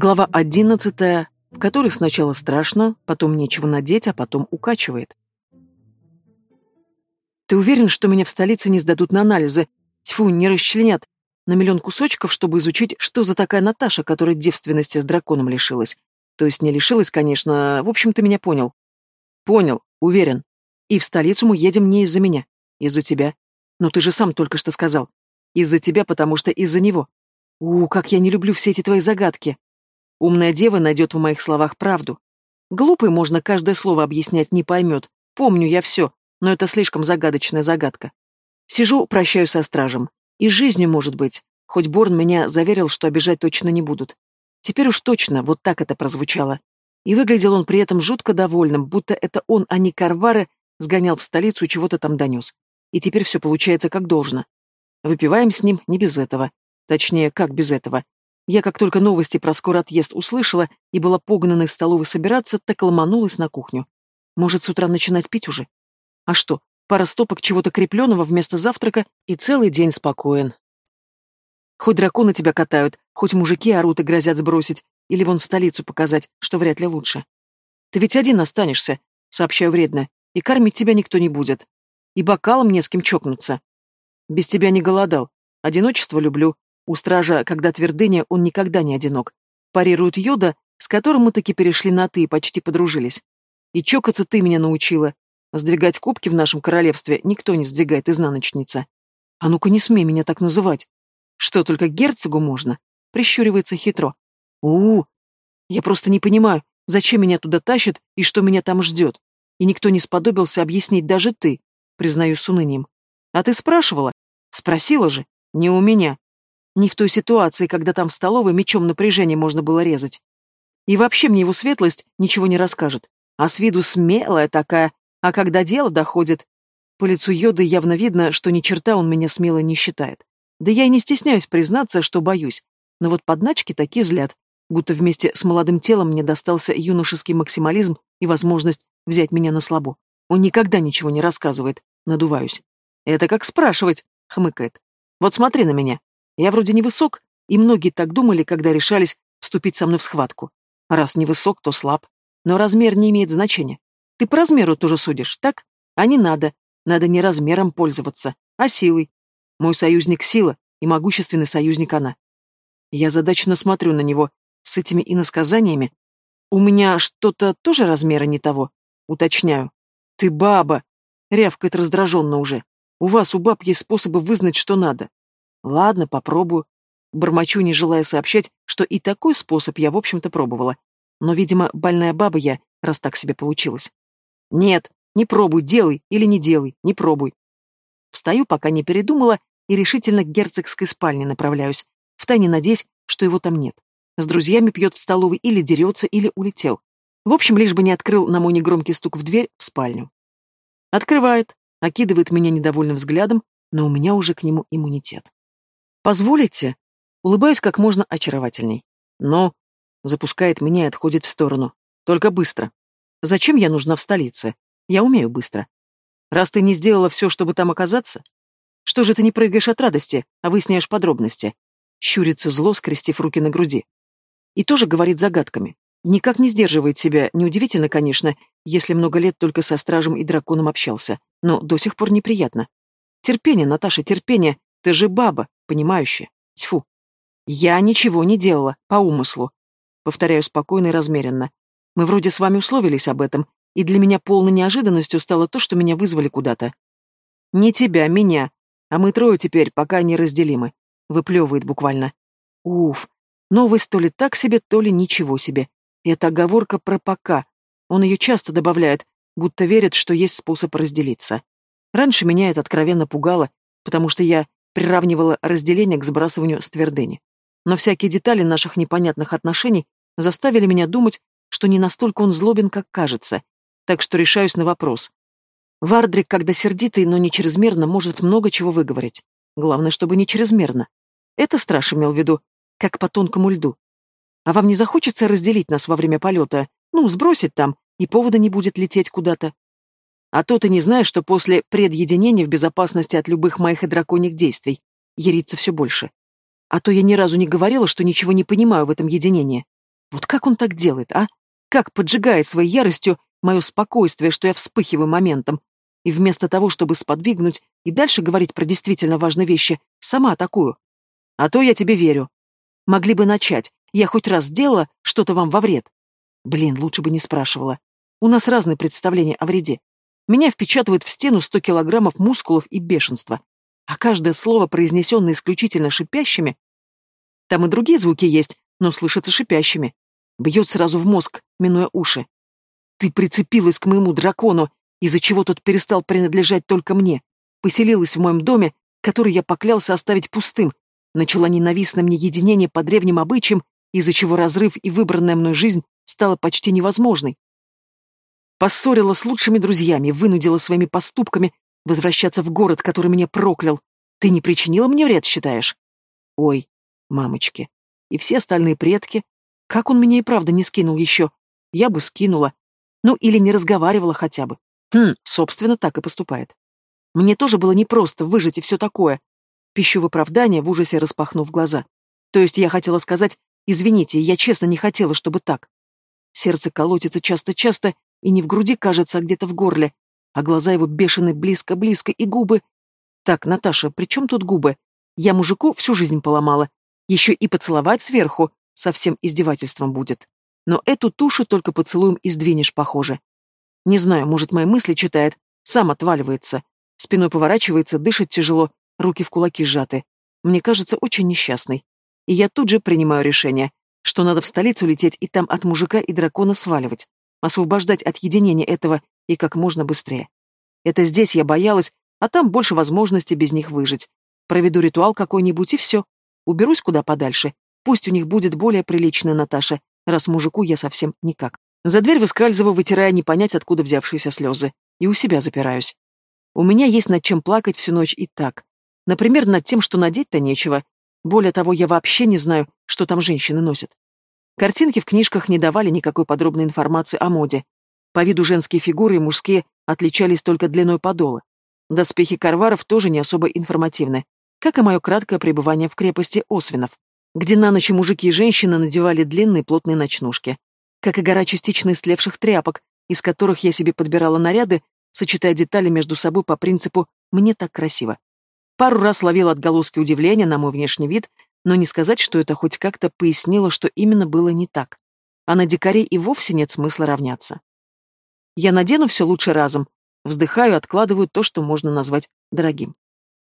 Глава одиннадцатая, в которой сначала страшно, потом нечего надеть, а потом укачивает. «Ты уверен, что меня в столице не сдадут на анализы? Тьфу, не расчленят. На миллион кусочков, чтобы изучить, что за такая Наташа, которая девственности с драконом лишилась. То есть не лишилась, конечно, в общем, ты меня понял». «Понял, уверен. И в столицу мы едем не из-за меня, из-за тебя. Но ты же сам только что сказал. Из-за тебя, потому что из-за него. У, как я не люблю все эти твои загадки. Умная дева найдет в моих словах правду. Глупый можно каждое слово объяснять не поймет. Помню я все, но это слишком загадочная загадка. Сижу, прощаюсь со стражем. И жизнью, может быть. Хоть Борн меня заверил, что обижать точно не будут. Теперь уж точно, вот так это прозвучало. И выглядел он при этом жутко довольным, будто это он, а не Карвары, сгонял в столицу и чего-то там донес. И теперь все получается как должно. Выпиваем с ним не без этого. Точнее, как без этого. Я как только новости про скорый отъезд услышала и была погнана из столовой собираться, так ломанулась на кухню. Может, с утра начинать пить уже? А что, пара стопок чего-то крепленного вместо завтрака и целый день спокоен. Хоть драконы тебя катают, хоть мужики орут и грозят сбросить, или вон столицу показать, что вряд ли лучше. Ты ведь один останешься, сообщаю вредно, и кормить тебя никто не будет. И бокалом не с кем чокнуться. Без тебя не голодал. Одиночество люблю, у стража, когда твердыня, он никогда не одинок. Парирует Йода, с которым мы таки перешли на «ты» и почти подружились. И чокаться ты меня научила. Сдвигать кубки в нашем королевстве никто не сдвигает, изнаночница. А ну-ка не смей меня так называть. Что, только герцогу можно? Прищуривается хитро. у у Я просто не понимаю, зачем меня туда тащат и что меня там ждет. И никто не сподобился объяснить, даже ты, признаю с унынием. А ты спрашивала? Спросила же. Не у меня. Не в той ситуации, когда там в столовой мечом напряжение можно было резать. И вообще мне его светлость ничего не расскажет. А с виду смелая такая, а когда дело доходит... По лицу Йоды явно видно, что ни черта он меня смело не считает. Да я и не стесняюсь признаться, что боюсь. Но вот подначки такие злят, будто вместе с молодым телом мне достался юношеский максимализм и возможность взять меня на слабо. Он никогда ничего не рассказывает, надуваюсь. «Это как спрашивать», — хмыкает. «Вот смотри на меня. Я вроде невысок, и многие так думали, когда решались вступить со мной в схватку. Раз невысок, то слаб. Но размер не имеет значения. Ты по размеру тоже судишь, так? А не надо. Надо не размером пользоваться, а силой. Мой союзник — сила, и могущественный союзник она. Я задачно смотрю на него с этими иносказаниями. У меня что-то тоже размера не того? Уточняю. Ты баба! Рявкает раздраженно уже. У вас, у баб, есть способы вызнать, что надо. Ладно, попробую. Бормочу, не желая сообщать, что и такой способ я, в общем-то, пробовала. Но, видимо, больная баба я, раз так себе получилось. Нет, не пробуй, делай или не делай, не пробуй. Встаю, пока не передумала, и решительно к герцогской спальне направляюсь, втайне надеясь, что его там нет. С друзьями пьет в столовой или дерется, или улетел. В общем, лишь бы не открыл на мой негромкий стук в дверь в спальню. Открывает, окидывает меня недовольным взглядом, но у меня уже к нему иммунитет. «Позволите?» Улыбаюсь как можно очаровательней. «Но...» Запускает меня и отходит в сторону. «Только быстро. Зачем я нужна в столице? Я умею быстро. Раз ты не сделала все, чтобы там оказаться? Что же ты не прыгаешь от радости, а выясняешь подробности?» Щурится зло, скрестив руки на груди. И тоже говорит загадками. Никак не сдерживает себя, неудивительно, конечно, если много лет только со стражем и драконом общался, но до сих пор неприятно. Терпение, Наташа, терпение, ты же баба, понимающая. Тьфу. Я ничего не делала, по умыслу. Повторяю спокойно и размеренно. Мы вроде с вами условились об этом, и для меня полной неожиданностью стало то, что меня вызвали куда-то. Не тебя, меня. А мы трое теперь, пока не разделимы. Выплевывает буквально. Уф. Новость то ли так себе, то ли ничего себе. Это оговорка про «пока». Он ее часто добавляет, будто верит, что есть способ разделиться. Раньше меня это откровенно пугало, потому что я приравнивала разделение к сбрасыванию с твердыни. Но всякие детали наших непонятных отношений заставили меня думать, что не настолько он злобен, как кажется, так что решаюсь на вопрос. Вардрик, когда сердитый, но не чрезмерно, может много чего выговорить. Главное, чтобы не чрезмерно. Это страж имел в виду, как по тонкому льду. А вам не захочется разделить нас во время полета? Ну, сбросить там, и повода не будет лететь куда-то. А то ты не знаешь, что после предъединения в безопасности от любых моих и драконьих действий ярится все больше. А то я ни разу не говорила, что ничего не понимаю в этом единении. Вот как он так делает, а? Как поджигает своей яростью мое спокойствие, что я вспыхиваю моментом. И вместо того, чтобы сподвигнуть и дальше говорить про действительно важные вещи, сама атакую. А то я тебе верю. Могли бы начать. Я хоть раз сделала что-то вам во вред. Блин, лучше бы не спрашивала. У нас разные представления о вреде. Меня впечатывают в стену сто килограммов мускулов и бешенства. А каждое слово, произнесенное исключительно шипящими... Там и другие звуки есть, но слышатся шипящими. Бьет сразу в мозг, минуя уши. Ты прицепилась к моему дракону, из-за чего тот перестал принадлежать только мне. Поселилась в моем доме, который я поклялся оставить пустым. Начала ненавистное мне единение по древним обычаям, из-за чего разрыв и выбранная мной жизнь стала почти невозможной. Поссорила с лучшими друзьями, вынудила своими поступками возвращаться в город, который меня проклял. Ты не причинила мне вред, считаешь? Ой, мамочки. И все остальные предки. Как он меня и правда не скинул еще? Я бы скинула. Ну, или не разговаривала хотя бы. Хм, собственно, так и поступает. Мне тоже было непросто выжить и все такое. Пищу в оправдание, в ужасе распахнув глаза. То есть я хотела сказать, извините, я честно не хотела, чтобы так. Сердце колотится часто-часто, и не в груди, кажется, а где-то в горле, а глаза его бешены близко-близко, и губы... Так, Наташа, при чем тут губы? Я мужику всю жизнь поломала. Еще и поцеловать сверху совсем издевательством будет. Но эту тушу только поцелуем и сдвинешь, похоже. Не знаю, может, мои мысли читает, сам отваливается. Спиной поворачивается, дышит тяжело, руки в кулаки сжаты. Мне кажется, очень несчастный. И я тут же принимаю решение, что надо в столицу лететь и там от мужика и дракона сваливать освобождать от единения этого и как можно быстрее. Это здесь я боялась, а там больше возможностей без них выжить. Проведу ритуал какой-нибудь и все. Уберусь куда подальше. Пусть у них будет более приличная Наташа, раз мужику я совсем никак. За дверь выскальзываю, вытирая не понять, откуда взявшиеся слезы. И у себя запираюсь. У меня есть над чем плакать всю ночь и так. Например, над тем, что надеть-то нечего. Более того, я вообще не знаю, что там женщины носят. Картинки в книжках не давали никакой подробной информации о моде. По виду женские фигуры и мужские отличались только длиной подола. Доспехи карваров тоже не особо информативны, как и мое краткое пребывание в крепости Освинов, где на ночь мужики и женщины надевали длинные плотные ночнушки, как и гора частично истлевших тряпок, из которых я себе подбирала наряды, сочетая детали между собой по принципу «мне так красиво». Пару раз ловила отголоски удивления на мой внешний вид, но не сказать, что это хоть как-то пояснило, что именно было не так. А на дикарей и вовсе нет смысла равняться. Я надену все лучше разом, вздыхаю, откладываю то, что можно назвать дорогим.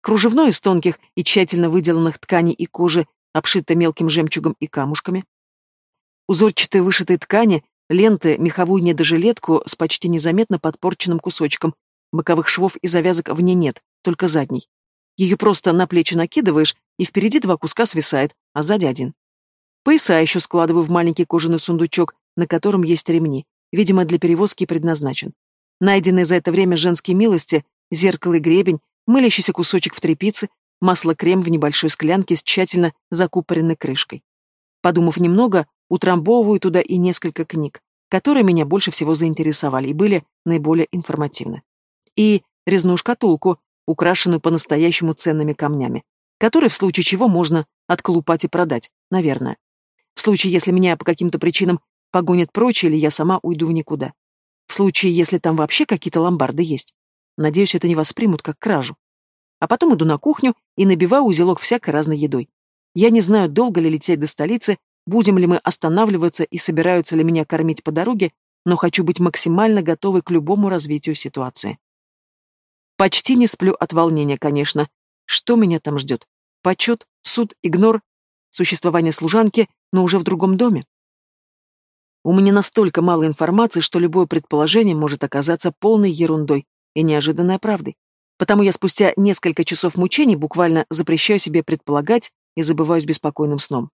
Кружевное из тонких и тщательно выделанных тканей и кожи, обшито мелким жемчугом и камушками. Узорчатые вышитые ткани, ленты, меховую недожилетку с почти незаметно подпорченным кусочком, боковых швов и завязок вне нет, только задний. Ее просто на плечи накидываешь, и впереди два куска свисает, а сзади один. Пояса еще складываю в маленький кожаный сундучок, на котором есть ремни, видимо, для перевозки предназначен. Найденные за это время женские милости, зеркало и гребень, мылящийся кусочек в тряпице, масло-крем в небольшой склянке с тщательно закупоренной крышкой. Подумав немного, утрамбовываю туда и несколько книг, которые меня больше всего заинтересовали и были наиболее информативны. И резную шкатулку, украшенную по-настоящему ценными камнями, которые в случае чего можно отколупать и продать, наверное. В случае, если меня по каким-то причинам погонят прочь или я сама уйду в никуда. В случае, если там вообще какие-то ломбарды есть. Надеюсь, это не воспримут как кражу. А потом иду на кухню и набиваю узелок всякой разной едой. Я не знаю, долго ли лететь до столицы, будем ли мы останавливаться и собираются ли меня кормить по дороге, но хочу быть максимально готовой к любому развитию ситуации. Почти не сплю от волнения, конечно. Что меня там ждет? Почет, суд, игнор, существование служанки, но уже в другом доме? У меня настолько мало информации, что любое предположение может оказаться полной ерундой и неожиданной правдой. Потому я спустя несколько часов мучений буквально запрещаю себе предполагать и забываюсь беспокойным сном.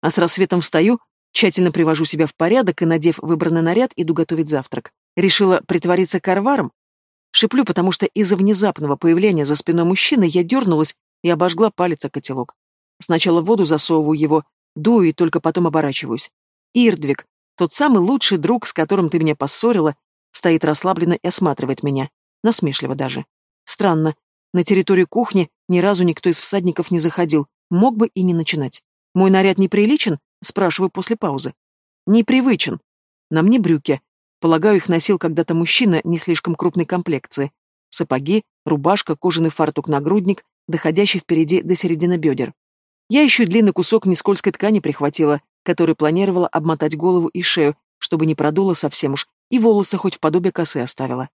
А с рассветом встаю, тщательно привожу себя в порядок и, надев выбранный наряд, иду готовить завтрак. Решила притвориться карваром? Шиплю, потому что из-за внезапного появления за спиной мужчины я дернулась и обожгла палец о котелок. Сначала в воду засовываю его, дую и только потом оборачиваюсь. Ирдвиг, тот самый лучший друг, с которым ты меня поссорила, стоит расслабленно и осматривает меня. Насмешливо даже. Странно. На территорию кухни ни разу никто из всадников не заходил, Мог бы и не начинать. Мой наряд неприличен? Спрашиваю после паузы. Непривычен. На мне брюки. Полагаю, их носил когда-то мужчина не слишком крупной комплекции. Сапоги, рубашка, кожаный фартук-нагрудник, доходящий впереди до середины бедер. Я еще длинный кусок нескользкой ткани прихватила, который планировала обмотать голову и шею, чтобы не продуло совсем уж, и волосы хоть в подобие косы оставила.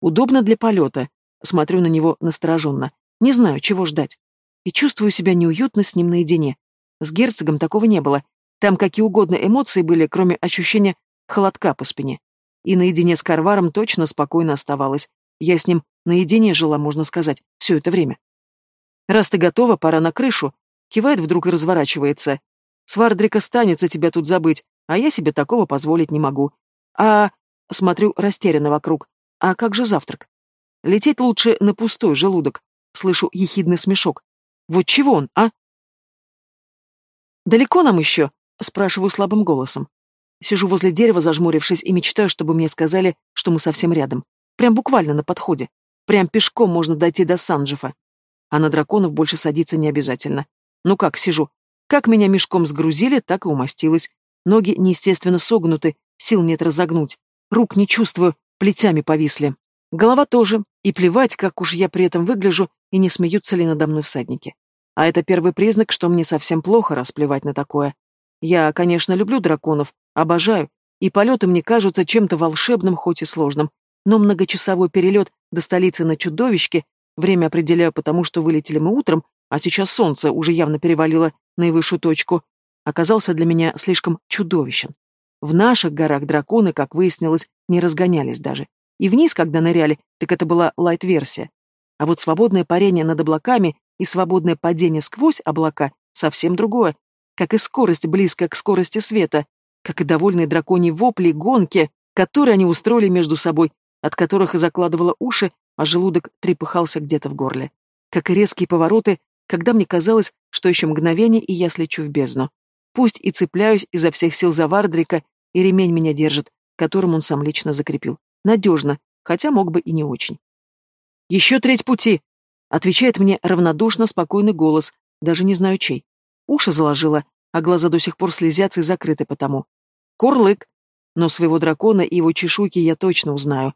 Удобно для полета. Смотрю на него настороженно. Не знаю, чего ждать. И чувствую себя неуютно с ним наедине. С герцогом такого не было. Там какие угодно эмоции были, кроме ощущения холодка по спине. И наедине с Карваром точно спокойно оставалась. Я с ним наедине жила, можно сказать, все это время. «Раз ты готова, пора на крышу», кивает вдруг и разворачивается. «Свардрика станется тебя тут забыть, а я себе такого позволить не могу. А...» Смотрю растерянно вокруг. «А как же завтрак?» «Лететь лучше на пустой желудок». Слышу ехидный смешок. «Вот чего он, а?» «Далеко нам еще?» Спрашиваю слабым голосом. Сижу возле дерева, зажмурившись, и мечтаю, чтобы мне сказали, что мы совсем рядом. Прям буквально на подходе. Прям пешком можно дойти до Санджефа. А на драконов больше садиться не обязательно. Ну как, сижу. Как меня мешком сгрузили, так и умостилась. Ноги неестественно согнуты, сил нет разогнуть. Рук не чувствую, плетями повисли. Голова тоже, и плевать, как уж я при этом выгляжу, и не смеются ли надо мной всадники. А это первый признак, что мне совсем плохо расплевать на такое. Я, конечно, люблю драконов, обожаю, и полеты мне кажутся чем-то волшебным, хоть и сложным, но многочасовой перелет до столицы на чудовищке, время определяю потому, что вылетели мы утром, а сейчас солнце уже явно перевалило наивысшую точку, оказался для меня слишком чудовищен. В наших горах драконы, как выяснилось, не разгонялись даже. И вниз, когда ныряли, так это была лайт-версия. А вот свободное парение над облаками и свободное падение сквозь облака — совсем другое. Как и скорость близкая к скорости света, как и довольные драконьи вопли, гонки, которые они устроили между собой, от которых и закладывала уши, а желудок трепыхался где-то в горле. Как и резкие повороты, когда мне казалось, что еще мгновение, и я слечу в бездну. Пусть и цепляюсь изо всех сил за Вардрика, и ремень меня держит, которым он сам лично закрепил. Надежно, хотя мог бы и не очень. «Еще треть пути!» — отвечает мне равнодушно спокойный голос, даже не знаю чей. Уши заложила, а глаза до сих пор слезятся и закрыты потому. Курлык. Но своего дракона и его чешуйки я точно узнаю.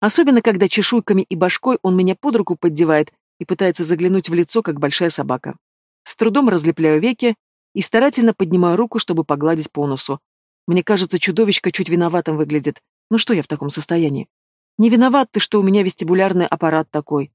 Особенно, когда чешуйками и башкой он меня под руку поддевает и пытается заглянуть в лицо, как большая собака. С трудом разлепляю веки и старательно поднимаю руку, чтобы погладить по носу. Мне кажется, чудовищка чуть виноватым выглядит. Ну что я в таком состоянии? Не виноват ты, что у меня вестибулярный аппарат такой.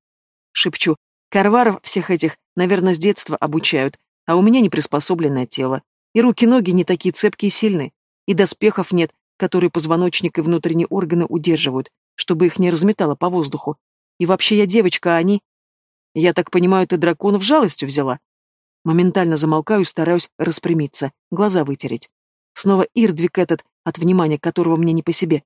Шепчу. Карваров всех этих, наверное, с детства обучают, а у меня неприспособленное тело. И руки-ноги не такие цепкие и сильные. И доспехов нет, которые позвоночник и внутренние органы удерживают, чтобы их не разметало по воздуху. И вообще я девочка, а они... Я так понимаю, ты драконов жалостью взяла? Моментально замолкаю и стараюсь распрямиться, глаза вытереть. Снова Ирдвик этот, от внимания которого мне не по себе.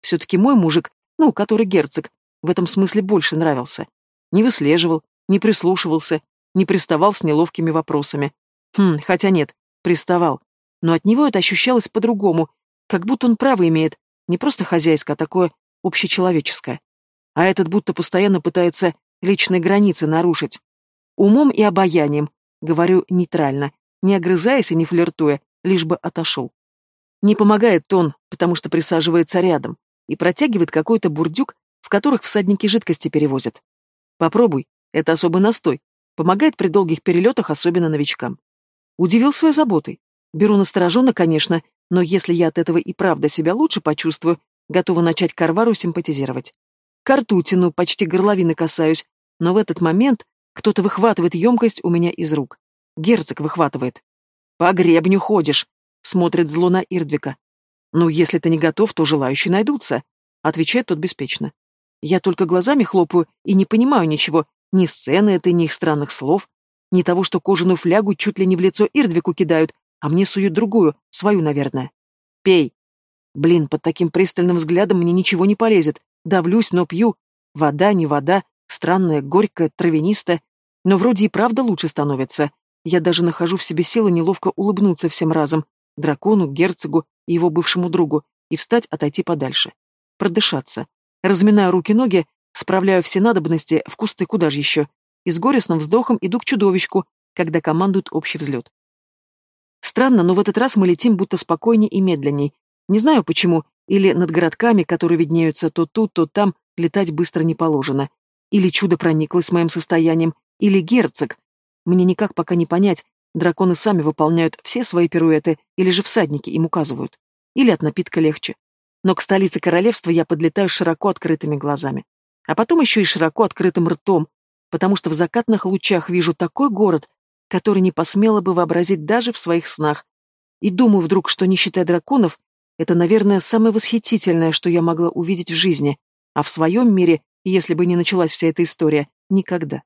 Все-таки мой мужик, ну, который герцог, в этом смысле больше нравился. Не выслеживал, не прислушивался, не приставал с неловкими вопросами. Хм, хотя нет, приставал. Но от него это ощущалось по-другому, как будто он право имеет, не просто хозяйское, а такое общечеловеческое. А этот будто постоянно пытается личные границы нарушить. Умом и обаянием, говорю нейтрально, не огрызаясь и не флиртуя, лишь бы отошел. Не помогает тон, потому что присаживается рядом и протягивает какой-то бурдюк, в которых всадники жидкости перевозят. Попробуй, это особый настой, помогает при долгих перелетах, особенно новичкам. Удивил своей заботой. Беру настороженно, конечно, но если я от этого и правда себя лучше почувствую, готова начать Карвару симпатизировать. К рту тяну, почти горловины касаюсь, но в этот момент кто-то выхватывает емкость у меня из рук. Герцог выхватывает. «По гребню ходишь», — смотрит зло на Ирдвика. «Ну, если ты не готов, то желающие найдутся», — отвечает тот беспечно. Я только глазами хлопаю и не понимаю ничего, ни сцены этой, ни их странных слов, ни того, что кожаную флягу чуть ли не в лицо Ирдвику кидают, а мне суют другую, свою, наверное. Пей. Блин, под таким пристальным взглядом мне ничего не полезет. Давлюсь, но пью. Вода, не вода, странная, горькая, травянистая. Но вроде и правда лучше становится. Я даже нахожу в себе силы неловко улыбнуться всем разом. Дракону, герцогу и его бывшему другу. И встать, отойти подальше. Продышаться. Разминаю руки-ноги, справляю все надобности, в кусты куда же еще. И с горестным вздохом иду к чудовищку, когда командуют общий взлет. Странно, но в этот раз мы летим будто спокойнее и медленней. Не знаю почему, или над городками, которые виднеются то тут, то там, летать быстро не положено. Или чудо прониклось моим состоянием, или герцог. Мне никак пока не понять, драконы сами выполняют все свои пируэты, или же всадники им указывают. Или от напитка легче. Но к столице королевства я подлетаю широко открытыми глазами. А потом еще и широко открытым ртом, потому что в закатных лучах вижу такой город, который не посмела бы вообразить даже в своих снах. И думаю вдруг, что, не считая драконов, это, наверное, самое восхитительное, что я могла увидеть в жизни, а в своем мире, если бы не началась вся эта история, никогда.